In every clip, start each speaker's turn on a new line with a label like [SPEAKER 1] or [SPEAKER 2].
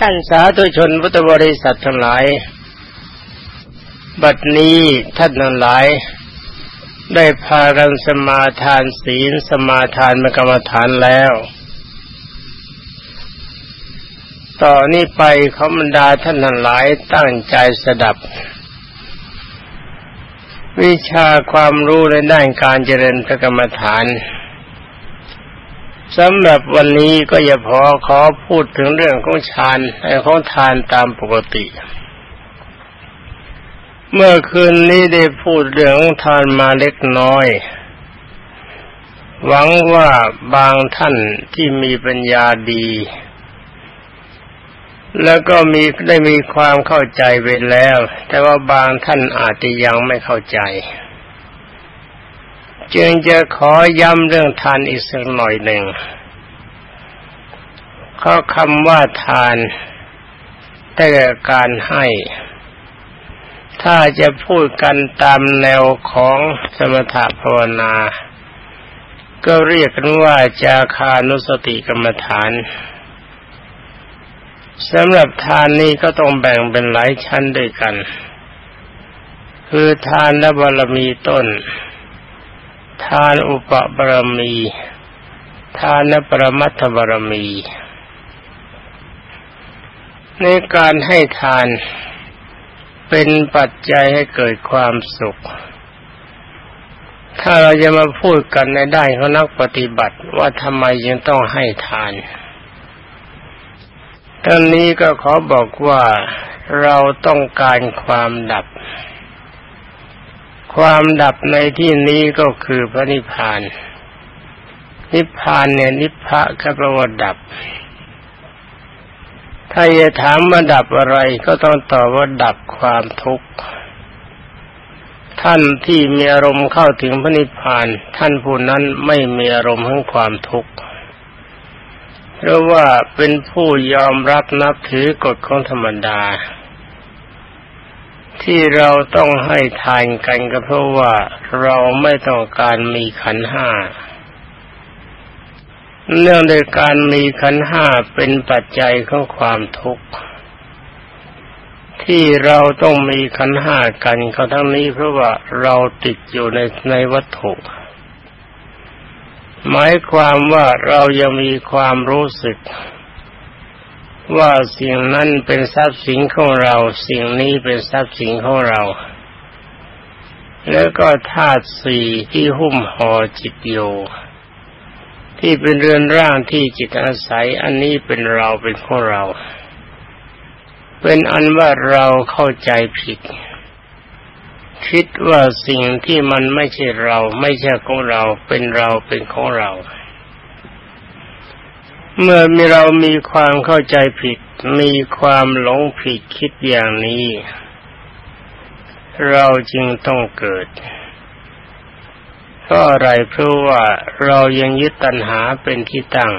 [SPEAKER 1] ท่านสาธุชนพุทธบริษัททั้งหลาย บัดนี้ท่านทั้งหลาย ได้พากันสมาทานศีลสมาทานมกรรมฐานแล้ว ต่อนนี้ไปขอบรรดาท่านทั้งหลายตั้งใจสดับ วิชาความรู้ในด้านการเจริญพระกรรมฐาน สำหรับวันนี้ก็อย่าพอขอพูดถึงเรื่องของฌานของทานตามปกติ เมื่อคืนนี้ได้พูดเรื่องของทานมาเล็กน้อย หวังว่าบางท่านที่มีปัญญาดี แล้วก็มีได้มีความเข้าใจไปแล้ว แต่ว่าบางท่านอาจจะยังไม่เข้าใจ จึงจะขอย้ำเรื่องทานอีกสักหน่อยหนึ่งข้อคำว่าทานแต่การให้ ถ้าจะพูดกันตามแนวของสมถภาวนา ก็เรียกกันว่าจาคานุสติกรรมฐานสำหรับทานนี้ก็ต้องแบ่งเป็นหลายชั้นด้วยกัน คือทานและบารมีต้น ทานอุปบารมี ทานปรมัตถบารมี ในการให้ทานเป็นปัจจัยให้เกิดความสุข ถ้าเราจะมาพูดกันในด้านของนักปฏิบัติว่าทำไมยังต้องให้ทานตอนนี้ก็ขอบอกว่าเราต้องการความดับ ความดับในที่นี้ก็คือพระนิพพาน นิพพานเนี่ยนิพพะก็แปลว่าดับ ถ้าจะถามมาดับอะไรก็ต้องตอบว่าดับความทุกข์ ท่านที่มีอารมณ์เข้าถึงพระนิพพาน ท่านผู้นั้นไม่มีอารมณ์ของความทุกข์เพราะว่าเป็นผู้ยอมรับนับถือกฎของธรรมดา ที่เราต้องให้ทานกันก็เพราะว่าเราไม่ต้องการมีขันห้าเนื่องโดยการมีขันห้าเป็นปัจจัยของความทุกข์ ที่เราต้องมีขันห้ากันเขาทั้งนี้เพราะว่าเราติดอยู่ในในวัตถุหมายความว่าเรายังมีความรู้สึก ว่าสิ่งนั้นเป็นทรัพย์สินของเรา สิ่งนี้เป็นทรัพย์สินของเรา แล้วก็ธาตุสี่ที่หุ้มห่อจิตโยที่เป็นเรือนร่างที่จิตอาศัย อันนี้เป็นเราเป็นของเรา เป็นอันว่าเราเข้าใจผิด คิดว่าสิ่งที่มันไม่ใช่เรา ไม่ใช่ของเรา เป็นเราเป็นของเรา เมื่อมีเรามีความเข้าใจผิด มีความหลงผิดคิดอย่างนี้ เราจึงต้องเกิดเพราะอะไรเพราะว่าเรายังยึดตัณหาเป็นที่ตั้ง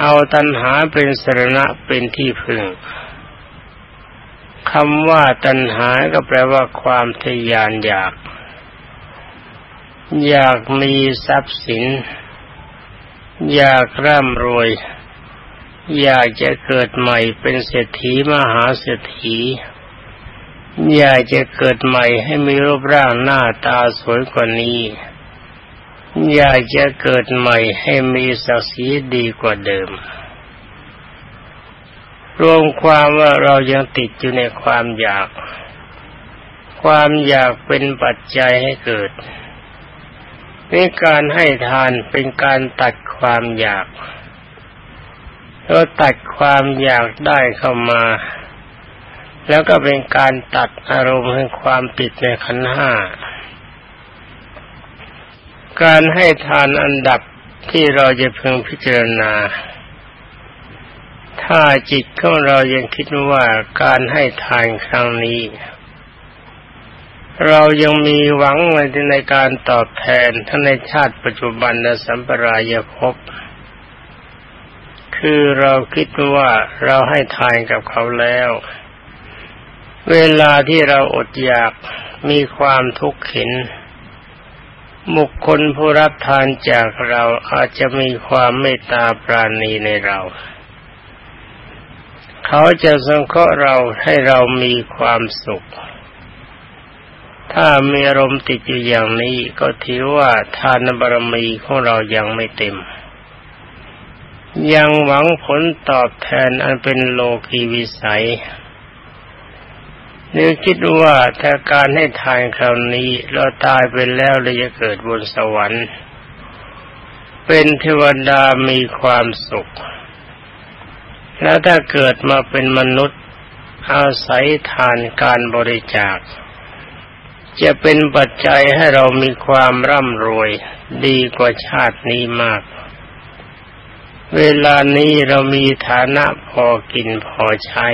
[SPEAKER 1] เอาตัณหาเป็นสรณะเป็นที่พึ่งคำว่าตัณหาก็แปลว่าความทยานอยาก อยากมีทรัพย์สิน อยากร่ำรวย อยากจะเกิดใหม่เป็นเศรษฐีมหาเศรษฐี อยากจะเกิดใหม่ให้มีรูปร่างหน้าตาสวยกว่านี้ อยากจะเกิดใหม่ให้มีศักดิ์ศรีดีกว่าเดิม รวมความว่าเรายังติดอยู่ในความอยาก ความอยากเป็นปัจจัยให้เกิด นี่การให้ทานเป็นการตัดความอยากแล้วตัดความอยากได้เข้ามา แล้วก็เป็นการตัดอารมณ์แห่งความติดในขันห้า การให้ทานอันดับที่เราจะพึงพิจารณา ถ้าจิตของเรายังคิดว่าการให้ทานครั้งนี้ เรายังมีหวังในการตอบแทนทั้งในชาติปัจจุบันและสัมปรายภพคือเราคิดว่าเราให้ทานกับเขาแล้ว เวลาที่เราอดอยากมีความทุกข์เข็นบุคคลผู้รับทานจากเราอาจจะมีความเมตตาปราณีในเรา เขาจะสงเคราะห์เราให้เรามีความสุข ถ้ามีอารมณ์ติดอยู่อย่างนี้ก็ถือว่าทานบารมีของเรายังไม่เต็ม ยังหวังผลตอบแทนอันเป็นโลกีวิสัยนึกคิดว่าถ้าการให้ทานคราวนี้เราตายไปแล้วเราจะเกิดบนสวรรค์ เป็นเทวดามีความสุข แล้วถ้าเกิดมาเป็นมนุษย์อาศัยทานการบริจาค จะเป็นปัจจัยให้เรามีความร่ำรวยดีกว่าชาตินี้มาก เวลานี้เรามีฐานะพอกินพอใช้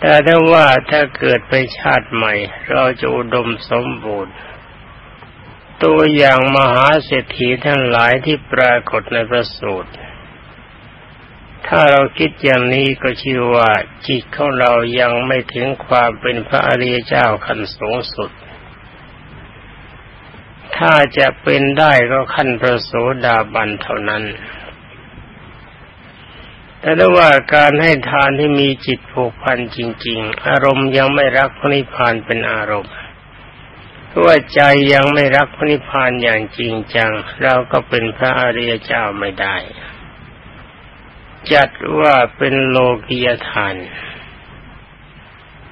[SPEAKER 1] แต่ถ้าว่าถ้าเกิดไปชาติใหม่ เราจะอุดมสมบูรณ์ ตัวอย่างมหาเศรษฐีทั้งหลายที่ปรากฏในพระสูตร ถ้าเราคิดอย่างนี้ก็ชื่อว่าจิตของเรายังไม่ถึงความเป็นพระอริยเจ้าขั้นสูงสุด ถ้าจะเป็นได้ก็ขั้นพระโสดาบันเท่านั้น แต่ถ้าว่าการให้ทานที่มีจิตผูกพันจริง ๆ อารมณ์ยังไม่รักพระนิพพานเป็นอารมณ์เพราะว่าใจยังไม่รักพระนิพพานอย่างจริงจัง เราก็เป็นพระอริยเจ้าไม่ได้ จัดว่าเป็นโลกิยทาน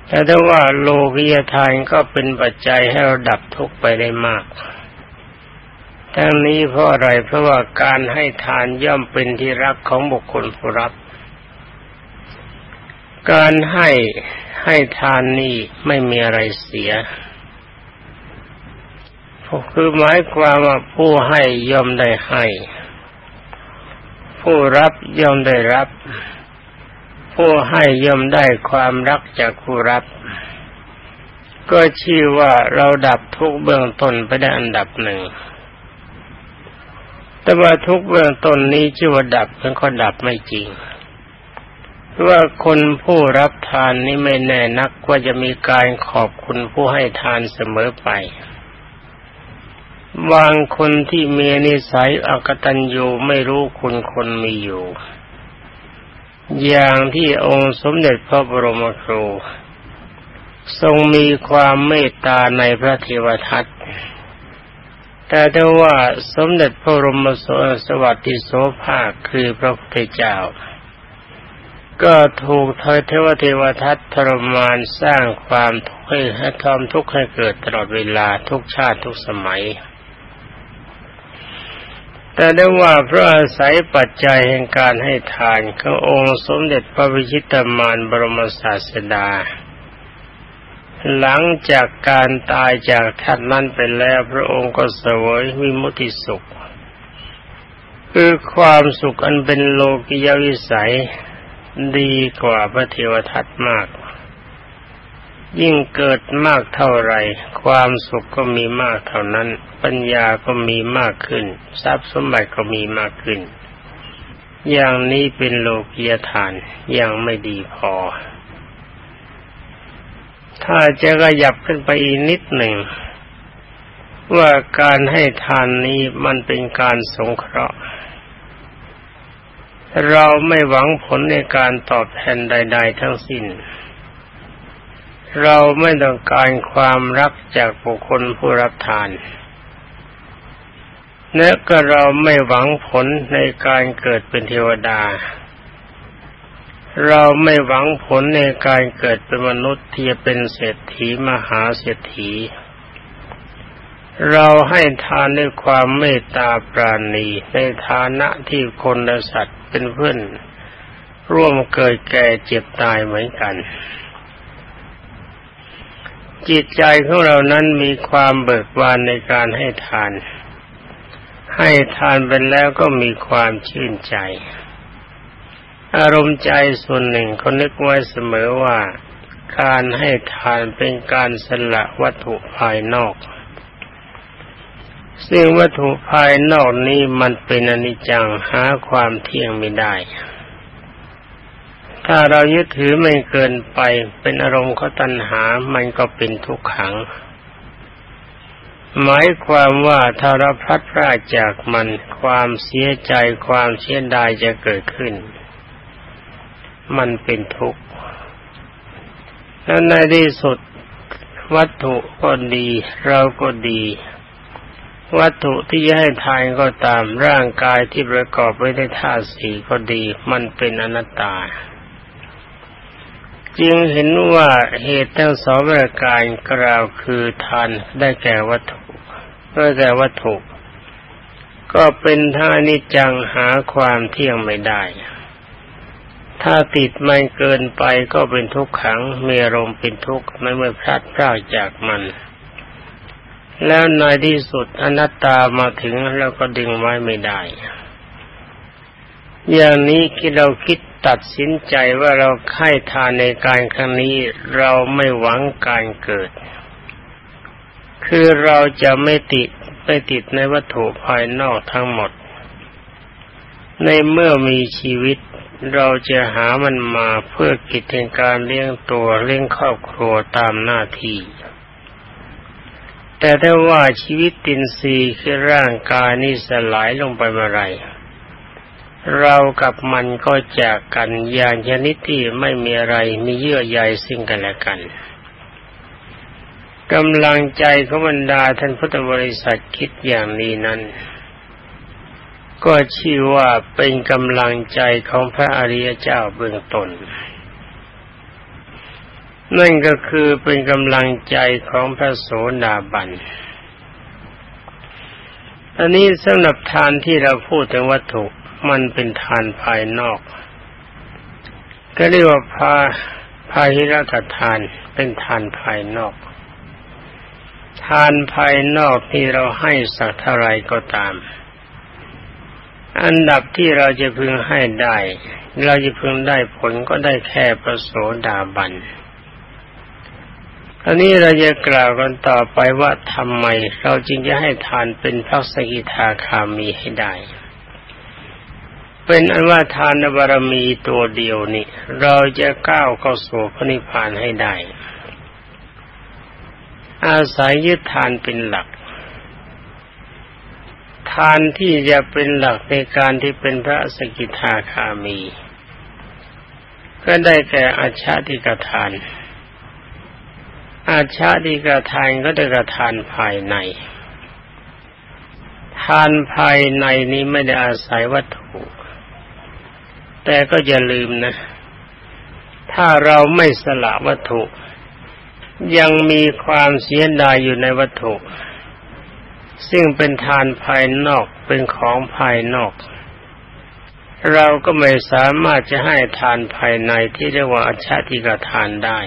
[SPEAKER 1] แต่ถ้าว่าโลกิยทานก็เป็นปัจจัยให้เราดับทุกข์ไปได้มาก ทั้งนี้เพราะอะไรเพราะว่าการให้ทานย่อมเป็นที่รักของบุคคลผู้รับ การให้ให้ทานนี่ไม่มีอะไรเสียคือหมายความว่าผู้ให้ย่อมได้ให้ ผู้รับย่อมได้รับ ผู้ให้ย่อมได้ความรักจากผู้รับ ก็ชื่อว่าเราดับทุกเบื้องต้นไปได้อันดับหนึ่ง แต่ว่าทุกเบื้องต้นนี้ชื่อว่าดับเพียงก็ดับไม่จริงว่าคนผู้รับทานนี้ไม่แน่นักว่าจะมีการขอบคุณผู้ให้ทานเสมอไป บางคนที่มีนิสัยอกตัญญูไม่รู้คุณคนมีอยู่ อย่างที่องค์สมเด็จพระบรมครู ทรงมีความเมตตาในพระเทวทัตแต่ถ้ว่าสมเด็จพระบรมสวัสดิโสภาคคือพระพุทธเจ้า ก็ถูกเทเทวเทวทัตทรมานสร้างความทุกข์ให้ทอมทุกข์ให้เกิดตลอดเวลาทุกชาติทุกสมัย แต่ได้ว่าเพราะอาศัยปัจจัยแห่งการให้ทานขององค์สมเด็จพระวิชิตามานบรมศาสดา หลังจากการตายจากท่านนั้นไปแล้วพระองค์ก็เสวยวิมุติสุข คือความสุขอันเป็นโลกิยวิสัยดีกว่าพระเทวทัตมาก ยิ่งเกิดมากเท่าไรความสุขก็มีมากเท่านั้น ปัญญาก็มีมากขึ้น ทรัพย์สมบัติก็มีมากขึ้น อย่างนี้เป็นโลกียทานยังไม่ดีพอ ถ้าจะกระยับขึ้นไปอีกนิดหนึ่ง ว่าการให้ทานนี้มันเป็นการสงเคราะห์เราไม่หวังผลในการตอบแทนใด ๆ ทั้งสิ้น เราไม่ต้องการความรักจากบุคคลผู้รับทานและก็เราไม่หวังผลในการเกิดเป็นเทวดา เราไม่หวังผลในการเกิดเป็นมนุษย์ที่เป็นเศรษฐีมหาเศรษฐี เราให้ทานด้วยความเมตตาปราณีในฐานะที่คนและสัตว์เป็นเพื่อนร่วมเกิดแก่เจ็บตายเหมือนกัน จิตใจของเรานั้นมีความเบิกบานในการให้ทาน ให้ทานไปแล้วก็มีความชื่นใจ อารมณ์ใจส่วนหนึ่งเขานึกไว้เสมอว่า การให้ทานเป็นการสละวัตถุภายนอก ซึ่งวัตถุภายนอกนี้มันเป็นอนิจจังหาความเที่ยงไม่ได้ ถ้าเรายึดถือไม่เกินไปเป็นอารมณ์เขาตัณหา มันก็เป็นทุกขัง หมายความว่าถ้าเราพลัดพรากจากมันความเสียใจความเสียดายจะเกิดขึ้น มันเป็นทุกข์แล้วในที่สุดวัตถุก็ดี เราก็ดี วัตถุที่จะให้ทานก็ตามร่างกายที่ประกอบไว้ด้วยธาตุสี่ก็ดี มันเป็นอนัตตา จึงเห็นว่าเหตุทั้งสองประการกล่าวคือทานได้แก่วัตถุได้แก่วัตถุ ก็เป็นท่านิจังหาความเที่ยงไม่ได้ ถ้าติดมันเกินไปก็เป็นทุกขังมีอารมณ์เป็นทุกข์ไม่เมื่อพลัดพรากจากมัน แล้วในที่สุดอนัตตามาถึงแล้วก็ดึงไว้ไม่ได้ อย่างนี้ที่เราคิด ตัดสินใจว่าเราค่ายทานในการครั้งนี้เราไม่หวังการเกิด คือเราจะไม่ติดไปติดในวัตถุภายนอกทั้งหมด ในเมื่อมีชีวิตเราจะหามันมาเพื่อกิจในการเลี้ยงตัวเลี้ยงครอบครัวตามหน้าที่ แต่ถ้าว่าชีวิตตินซีคือร่างกายนี้สลายลงไปเมื่อไร เรากับมันก็จากกันอย่างชนิดที่ไม่มีอะไรมีเยื่อใยสิ่งกันและกันกำลังใจของบรรดาท่านพุทธบริษัทคิดอย่างนี้นั้น ก็ชื่อว่าเป็นกำลังใจของพระอริยเจ้าเบื้องต้นนั่นก็คือเป็นกำลังใจของพระโสดาบัน อันนี้สำหรับทานที่เราพูดถึงวัตถุ มันเป็นทานภายนอก ก็เรียกว่าพาพาหิรัตทานเป็นทานภายนอก ทานภายนอกที่เราให้สักเท่าไรก็ตาม อันดับที่เราจะพึงให้ได้ เราจะพึงได้ผลก็ได้แค่ประโสดาบันอันนี้เราจะกล่าวกันต่อไปว่าทำไมเราจึงจะให้ทานเป็นพระสกิทาคามีให้ได้ เป็นอันว่าทานบารมีตัวเดียวนี่ เราจะก้าวเข้าสู่พระนิพพานให้ได้ อาศัยยึดทานเป็นหลัก ทานที่จะเป็นหลักในการที่เป็นพระสกิทาคามี ก็ได้แก่อาชาติกทาน อาชาติกทานก็ได้กรทานภายใน ทานภายในนี้ไม่ได้อาศัยวัตถุ แต่ก็อย่าลืมนะ ถ้าเราไม่สละวัตถุ ยังมีความเสียดายอยู่ในวัตถุ ซึ่งเป็นทานภายนอกเป็นของภายนอก เราก็ไม่สามารถจะให้ทานภายในที่เรียกว่าอัชติกทานได้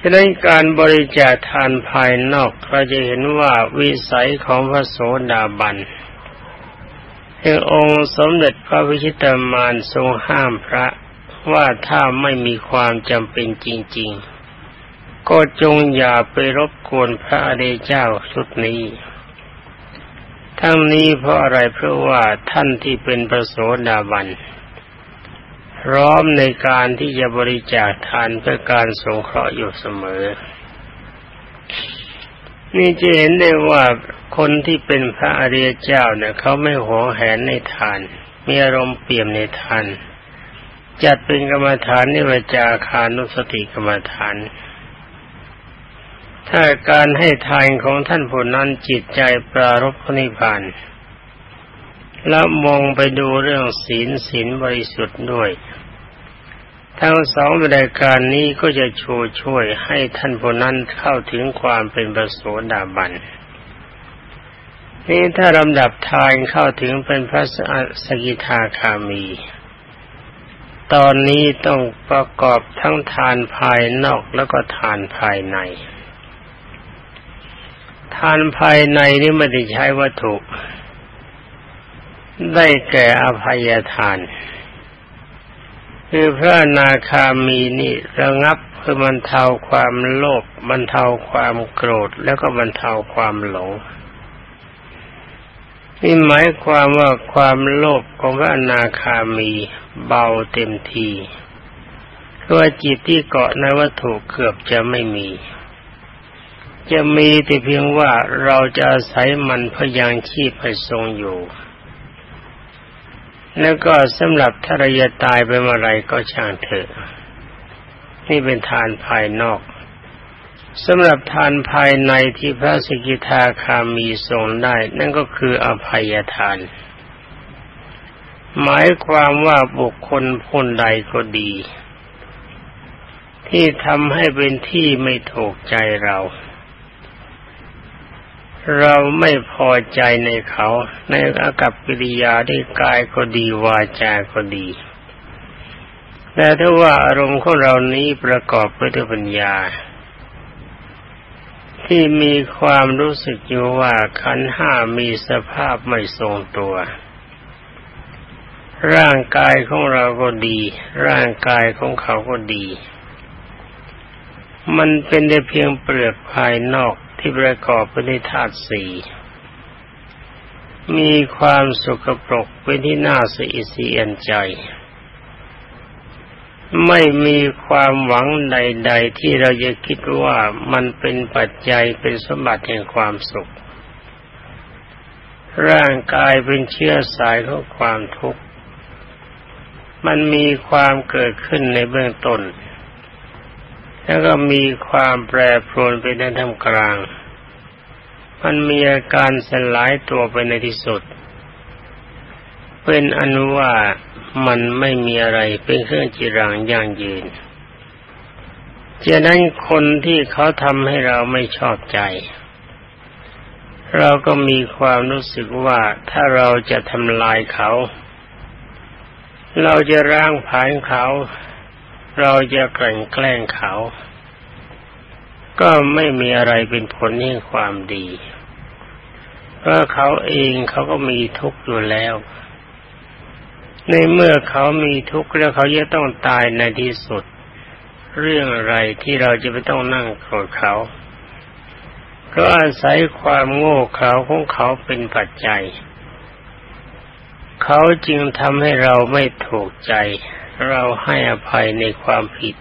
[SPEAKER 1] ฉะนั้นการบริจาคทานภายนอกเราจะเห็นว่าวิสัยของพระโสดาบัน ที่องค์สมเด็จพระวิชิตามานทรงห้ามพระว่าถ้าไม่มีความจำเป็นจริง ๆ ก็จงอย่าไปรบกวนพระอริยเจ้าชุดนี้ ทั้งนี้เพราะอะไรเพราะว่าท่านที่เป็นประโสดาบันพร้อมในการที่จะบริจาคทานเพื่อการสงเคราะห์อยู่เสมอ นี่จะเห็นได้ว่า คนที่เป็นพระอริยเจ้าเนี่ยเขาไม่หวงแหนในทาน มีอารมณ์เปี่ยมในทาน จัดเป็นกรรมฐานนิวจาคานุสติกรรมฐาน ถ้าการให้ทานของท่านผู้นั้นจิตใจปรารบพนิพพาน แล้วมองไปดูเรื่องศีลศีลบริสุทธิ์ด้วยทั้งสองรายการนี้ก็จะช่วยช่วยให้ท่านผู้นั้นเข้าถึงความเป็นประโสดาบัน นี่ถ้าลำดับทานเข้าถึงเป็นพระสกิทาคามี ตอนนี้ต้องประกอบทั้งทานภายนอกแล้วก็ทานภายใน ทานภายในนี่ไม่ได้ใช้วัตถุ ได้แก่อภัยทาน คือพระนาคามีนี่ระงับเพื่อบรรเทาความโลภบรรเทาความโกรธแล้วก็บรรเทาความหลง นี่หมายความว่าความโลภของพระอนาคามีเบาเต็มทีเพราะจิตที่เกาะในวัตถุเกือบจะไม่มี จะมีแต่เพียงว่าเราจะอาศัยมันพยางชีพให้ทรงอยู่ แล้วก็สำหรับถ้าเราจะตายไปเมื่อไรก็ช่างเถอะ นี่เป็นทานภายนอก สำหรับทานภายในที่พระสกิทาคามีทรงได้ นั่นก็คืออภัยทาน หมายความว่าบุคคลคนใดก็ดี ที่ทำให้เป็นที่ไม่ถูกใจเรา เราไม่พอใจในเขา ในอากับกิริยาที่กายก็ดีวาจาก็ดี แต่ถ้าว่าอารมณ์ของเรานี้ประกอบไปด้วยปัญญา ที่มีความรู้สึกอยู่ว่าขันห้ามีสภาพไม่ทรงตัว ร่างกายของเราก็ดี ร่างกายของเขาก็ดี มันเป็นได้เพียงเปลือกภายนอกที่ประกอบไปด้วยธาตุสี่มีความสุขปรกเป็นที่น่าสะอิดสะเอียนใจ ไม่มีความหวังใด ๆ ที่เราจะคิดว่ามันเป็นปัจจัยเป็นสมบัติแห่งความสุข ร่างกายเป็นเชื้อสายของความทุกข์ มันมีความเกิดขึ้นในเบื้องต้น แล้วก็มีความแปรปรวนไปในท่ามกลาง มันมีอาการสลายตัวไปในที่สุด เป็นอนุว่ามันไม่มีอะไรเป็นเครื่องจิรังยั่งยืนจะนั้นคนที่เขาทำให้เราไม่ชอบใจ เราก็มีความรู้สึกว่าถ้าเราจะทำลายเขา เราจะร่างผานเขา เราจะกลั่นแกล้งเขา ก็ไม่มีอะไรเป็นผลแห่งความดี เพราะเขาเองเขาก็มีทุกข์อยู่แล้ว ในเมื่อเขามีทุกข์แล้วเขาจะต้องตายในที่สุด เรื่องอะไรที่เราจะไม่ต้องนั่งโกรธเขา ก็อาศัยความโง่เขลาของเขาเป็นปัจจัย เขาจึงทำให้เราไม่ถูกใจ เราให้อภัยในความผิด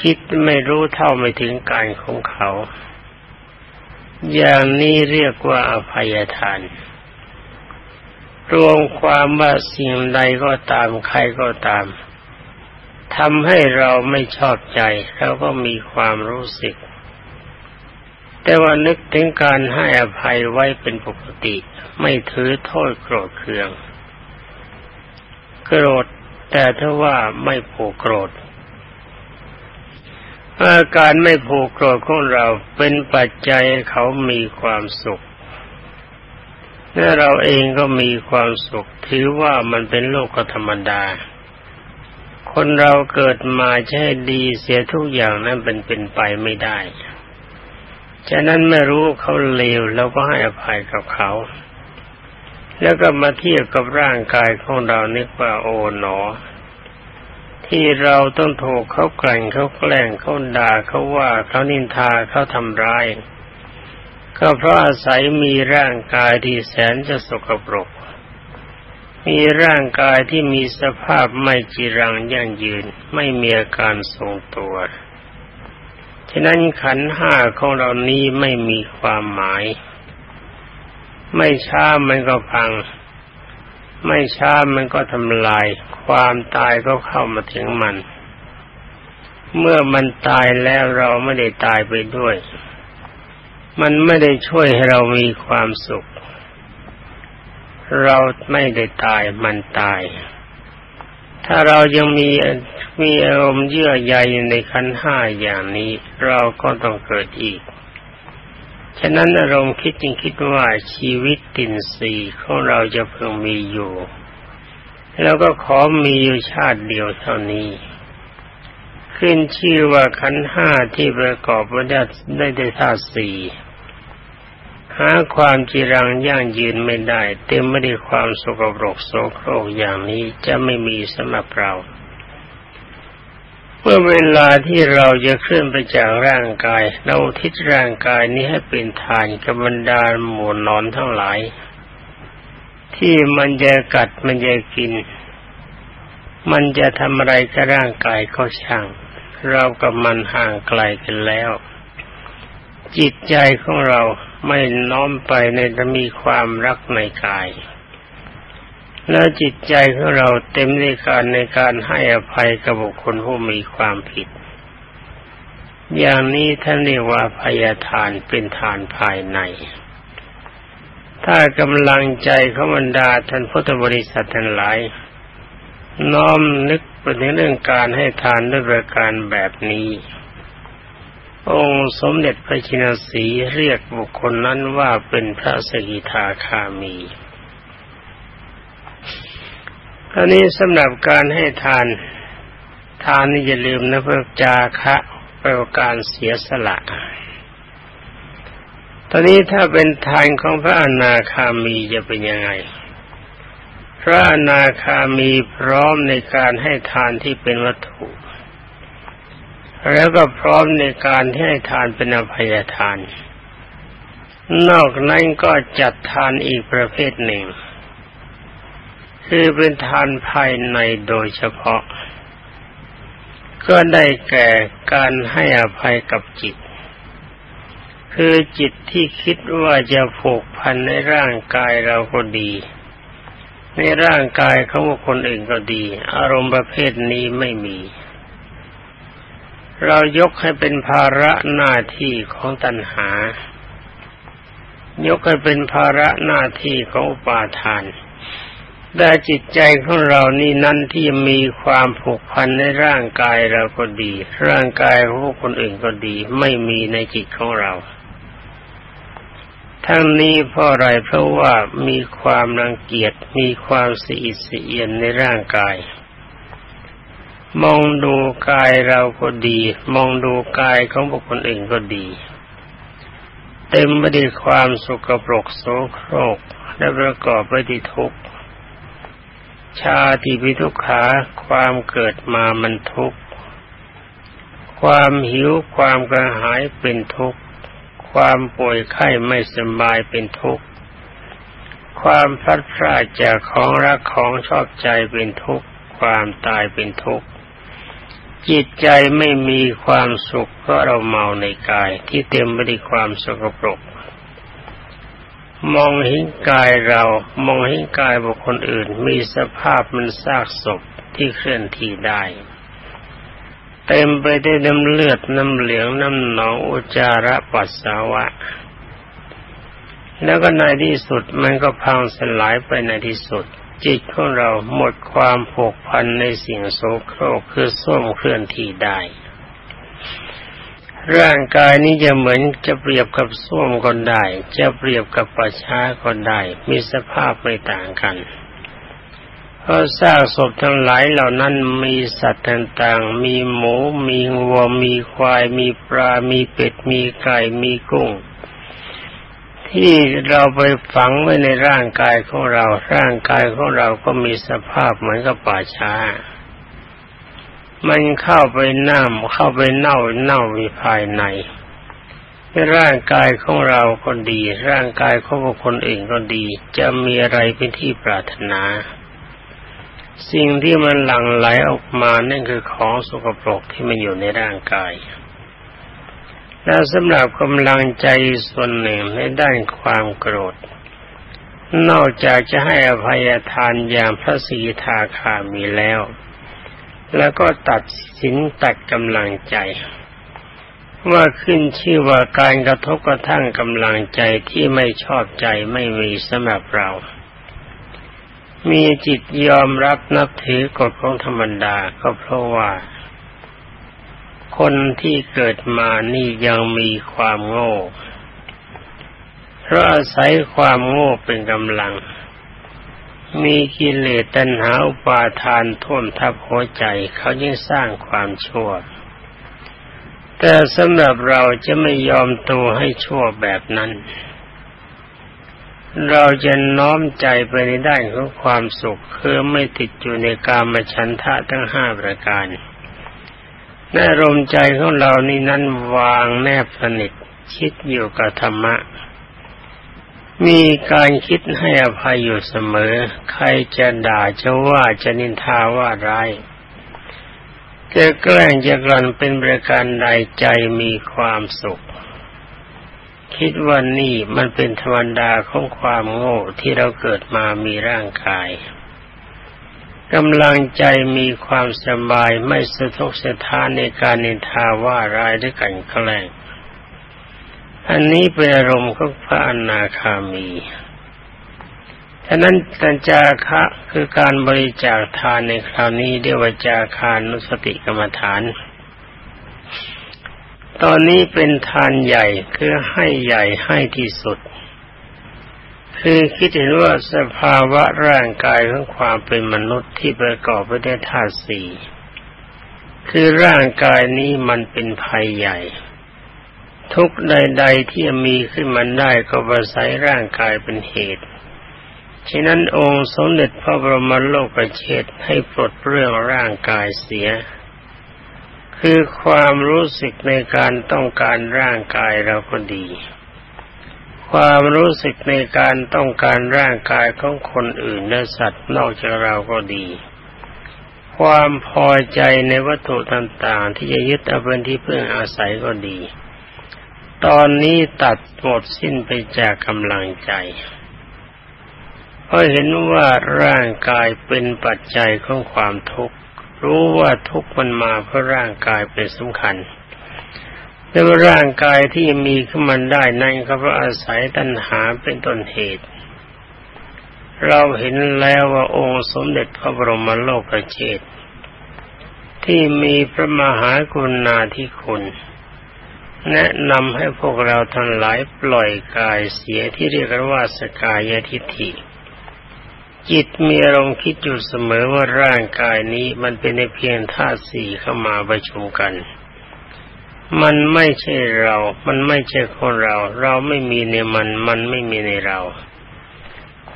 [SPEAKER 1] คิดไม่รู้เท่าไม่ถึงการของเขา อย่างนี้เรียกว่าอภัยทาน รวมความว่าสิ่งใดก็ตามใครก็ตามทำให้เราไม่ชอบใจเราก็มีความรู้สึก แต่ว่านึกถึงการให้อภัยไว้เป็นปกติ ไม่ถือโทษโกรธเคือง โกรธ แต่ถ้าว่าไม่ผูกโกรธอาการไม่ผูกโกรธของเราเป็นปัจจัยเขามีความสุข และเราเองก็มีความสุขถือว่ามันเป็นโลกธรรมดา คนเราเกิดมาจะให้ดีเสียทุกอย่างนั้นเป็นเป็นไปไม่ได้ ฉะนั้นไม่รู้เขาเลวเราก็ให้อภัยกับเขา แล้วก็มาเทียบกับร่างกายของเรานึกว่าโอ๋หนอ ที่เราต้องถูกเขาแกล้งเขาแกล้งเขาด่าเขาว่าเขานินทาเขาทำร้าย ก็เพราะอาศัยมีร่างกายที่แสนจะสกปรก มีร่างกายที่มีสภาพไม่จีรังยั่งยืน ไม่มีอาการทรงตัว ฉะนั้นขันห้าของเรานี้ไม่มีความหมาย ไม่ช้ามันก็พัง ไม่ช้ามันก็ทำลาย ความตายก็เข้ามาถึงมัน เมื่อมันตายแล้วเราไม่ได้ตายไปด้วย มันไม่ได้ช่วยให้เรามีความสุข เราไม่ได้ตายมันตาย ถ้าเรายังมีมีอารมณ์เยื่อใยในขันห้าอย่างนี้ เราก็ต้องเกิดอีก ฉะนั้นอารมณ์คิดจึงคิดว่าชีวิตตินสีของเราจะเพิ่งมีอยู่ แล้วก็ขอมีอยู่ชาติเดียวเท่านี้ขึ้นชื่อว่าขันห้าที่ประกอบไว้ได้ได้ธาตุสี่ หาความจีรังยั่งยืนไม่ได้ เต็มไม่ได้ความสกปรกโสโครกอย่างนี้จะไม่มีสำหรับเรา เมื่อเวลาที่เราจะเคลื่อนไปจากร่างกาย เราทิศร่างกายนี้ให้เป็นทานกับบรรดาหมูนอนทั้งหลาย ที่มันจะกัดมันจะกิน มันจะทำอะไรกับร่างกายก็ช่าง เรากับมันห่างไกลกันแล้ว จิตใจของเราไม่น้อมไปในจะมีความรักในกาย และจิตใจของเราเต็มในการในการให้อภัยกับบุคคลผู้มีความผิด อย่างนี้ท่านเรียกว่าพยาทานเป็นทานภายใน ถ้ากำลังใจของบรรดาท่านพุทธบริษัททั้งหลาย น้อมนึกไปถึงเรื่องการให้ทานด้วยประการแบบนี้ องค์สมเด็จพระชินสีเรียกบุคคลนั้นว่าเป็นพระสกิทาคามีท่านี้สำหรับการให้ทาน ทานนี่อย่าลืมนะเพื่อจาคะแปลว่าการเสียสละ ตอนนี้ถ้าเป็นทานของพระอนาคามีจะเป็นยังไง พระอนาคามีพร้อมในการให้ทานที่เป็นวัตถุ แล้วก็พร้อมในการที่ให้ทานเป็นอภัยทาน นอกนั้นก็จัดทานอีกประเภทหนึ่ง คือเป็นทานภายในโดยเฉพาะ ก็ได้แก่การให้อภัยกับจิต คือจิตที่คิดว่าจะผูกพันในร่างกายเราก็ดี ในร่างกายเของบุคคลอื่นก็ดี อารมณ์ประเภทนี้ไม่มี เรายกให้เป็นภาระหน้าที่ของตัณหา ยกให้เป็นภาระหน้าที่ของอุปาทานแต่จิตใจของเรานี่นั้นที่มีความผูกพันในร่างกายเราก็ดี ร่างกายของคนอื่นก็ดี ไม่มีในจิตของเรา ทั้งนี้เพราะอะไรเพราะว่ามีความรังเกียจมีความสีอิสเอียนในร่างกาย มองดูกายเราก็ดี มองดูกายของบุคคลอื่นก็ดี เต็มไปด้วยความสุกปรกโสโครกและประกอบไปด้วยทุกข์ชาติพิทุกขาความเกิดมามันทุกข์ความหิวความกระหายเป็นทุกข์ความป่วยไข้ไม่สบายเป็นทุกข์ความพลัดพรากจากของรักของชอบใจเป็นทุกข์ความตายเป็นทุกข์ จิตใจไม่มีความสุขเพราะเราเมาในกายที่เต็มไปด้วยความสกปรก มองเห็นกายเรา มองเห็นกายบุคคลอื่น มีสภาพมันซากศพที่เคลื่อนที่ได้ เต็มไปด้วยน้ำเลือดน้ำเหลืองน้ำหนองอุจาระปัสสาวะ แล้วก็ในที่สุดมันก็พังสลายไปในที่สุด จิตของเราหมดความผูกพันในสิ่งโสโครกคือส้มเคลื่อนที่ได้ ร่างกายนี้จะเหมือนจะเปรียบกับส้วมก็ได้ จะเปรียบกับป่าช้าก็ได้ มีสภาพไม่ต่างกันเพราะซากศพทั้งหลายเหล่านั้นมีสัตว์ต่างๆ มีหมู มีวัว มีควาย มีปลา มีเป็ด มีไก่ มีกุ้ง ที่เราไปฝังไว้ในร่างกายของเรา ร่างกายของเราก็มีสภาพเหมือนกับป่าช้า มันเข้าไปน้ำเข้าไปเน่าเน่ามีภายในร่างกายของเราก็ดี ร่างกายของบุคคลอื่นก็ดี จะมีอะไรเป็นที่ปรารถนา สิ่งที่มันหลั่งไหลออกมานั่นคือของสกปรกที่มันอยู่ในร่างกาย และสำหรับกำลังใจส่วนหนึ่งในด้านความโกรธ นอกจากจะให้อภัยทานอย่างพระสีทาคามีแล้ว แล้วก็ตัดสินตัดกำลังใจ ว่าขึ้นชื่อว่าการกระทบกระทั่งกำลังใจที่ไม่ชอบใจไม่มีสำหรับเรา มีจิตยอมรับนับถือกฎของธรรมดาก็เพราะว่า คนที่เกิดมานี่ยังมีความโง่ เพราะอาศัยความโง่เป็นกำลัง มีกิเลสตัณหาปาทานท่วมทับหัวใจเขายิ่งสร้างความชั่ว แต่สำหรับเราจะไม่ยอมตัวให้ชั่วแบบนั้น เราจะน้อมใจไปในด้านของความสุขคือไม่ติดอยู่ในกามฉันทะทั้งห้าประการ ในรมใจของเรานี่นั้นวางแนบสนิทคิดอยู่กับธรรมะ มีการคิดให้อภัยอยู่เสมอ ใครจะด่าจะว่าจะนินทาว่าร้ายจะแกล้งจะกลั่นเป็นประการใดใจมีความสุข คิดว่านี่มันเป็นธรรมดาของความโง่ที่เราเกิดมามีร่างกาย กำลังใจมีความสบายไม่สะทกสะท้านในการนินทาว่าร้ายด้วยกันแกล้งอันนี้เป็นอารมณ์ของพระอนาคามีฉะนั้นการจาคะคือการบริจาคทานในคราวนี้เรียกว่าจาคานุสติกรรมฐาน ตอนนี้เป็นทานใหญ่คือให้ใหญ่ให้ที่สุด คือคิดเห็นว่าสภาวะร่างกายของความเป็นมนุษย์ที่ประกอบไปด้วยธาตุสี่คือร่างกายนี้มันเป็นภัยใหญ่ ทุกใด ๆ ที่มีขึ้นมาได้ก็อาศัยร่างกายเป็นเหตุฉะนั้นองค์สมเด็จพระบรมโลกเชษให้ปลดเรื่องร่างกายเสีย คือความรู้สึกในการต้องการร่างกายเราก็ดี ความรู้สึกในการต้องการร่างกายของคนอื่นและสัตว์นอกจากเราก็ดี ความพอใจในวัตถุต่างๆ ที่จะยึดเอาเป็นที่พึ่งอาศัยก็ดี ตอนนี้ตัดหมดสิ้นไปจากกำลังใจเพราะเห็นว่าร่างกายเป็นปัจจัยของความทุกข์ รู้ว่าทุกข์มันมาเพราะร่างกายเป็นสำคัญ แต่ว่าร่างกายที่มีขึ้นมาได้นั่นก็เพราะอาศัยตัณหาเป็นต้นเหตุ เราเห็นแล้วว่าองค์สมเด็จพระบรมโลกเชษที่มีพระมหากรุณาธิคุณ แนะนำให้พวกเราทั้งหลายปล่อยกายเสียที่เรียกว่าสกายทิฏฐิจิตมีอารมณ์คิดอยู่เสมอว่าร่างกายนี้มันเป็นในเพียงธาตุสี่เข้ามาประชุมกัน มันไม่ใช่เรา มันไม่ใช่คนเรา เราไม่มีในมัน มันไม่มีในเรา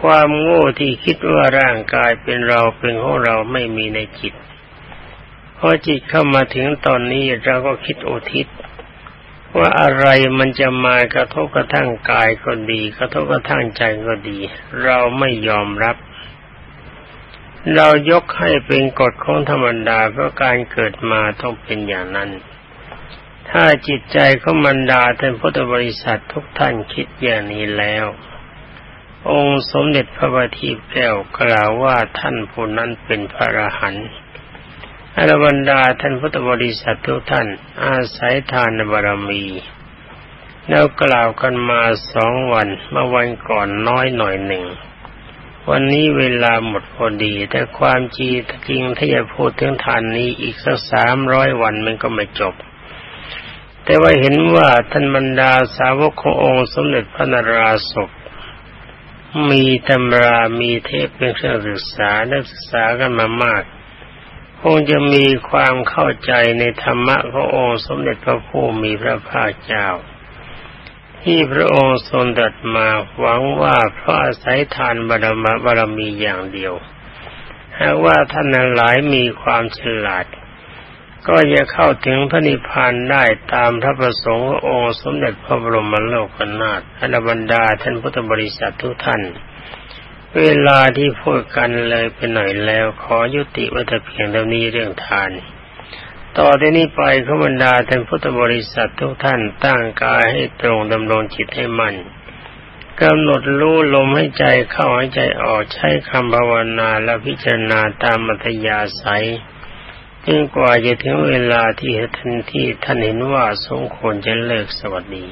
[SPEAKER 1] ความโง่ที่คิดว่าร่างกายเป็นเราเป็นของเราไม่มีในจิตพอจิตเข้ามาถึงตอนนี้เราก็คิดโอทิศ ว่าอะไรมันจะมากระทบกระทั่งกายก็ดี กระทบกระทั่งใจก็ดี เราไม่ยอมรับ เรายกให้เป็นกฎของธรรมดาเพราะการเกิดมาต้องเป็นอย่างนั้น ถ้าจิตใจของมันดาท่านพุทธบริษัททุกท่านคิดอย่างนี้แล้ว องค์สมเด็จพระบัณฑิตแก้วกล่าวว่าท่านผู้นั้นเป็นพระอรหันต์อรบรรดาท่านพุทธบริษัททุกท่าน อาศัยทานบารมี แล้วกล่าวกันมาสองวันเมื่อวันก่อนน้อยหน่อยหนึ่ง วันนี้เวลาหมดพอดี แต่ความจริงจริงถ้าจะพูดถึงทานนี้อีกสักสามร้อยวันมันก็ไม่จบ แต่ว่าเห็นว่าท่านบรรดาสาวกขององค์สมเด็จพระนราศพมีตำรามีเทพเป็นเครื่องศึกษาได้ศึกษากันมามาก คงจะมีความเข้าใจในธรรมะขององค์สมเด็จพระผู้มีพระภาคเจ้า ที่พระองค์ทรงดัดมาหวังว่าเพราะอาศัยทานบารมีบารมีอย่างเดียว หากว่าท่านหลายมีความฉลาด ก็จะเข้าถึงพระนิพพานได้ตามพระประสงค์ขององค์สมเด็จพระบรมโลกนาถอรบรรดาท่านพุทธบริษัททุกท่าน เวลาที่พูดกันเลยไปหน่อยแล้วขอยุติวัตเพียงเท่านี้เรื่องทาน ต่อที่นี้ไปขบรรดาท่านพุทธบริษัททุกท่านตั้งกายให้ตรงดำรงจิตให้มัน่นกำหนดรู้ลมให้ใจเข้าให้ใจออกใช้คำภาวนาและพิจารณาตามมัธยาศัย จึงกว่าจะถึงเวลาที่ท่านที่ท่านเห็นว่าสมควรจะเลิกสวัสดี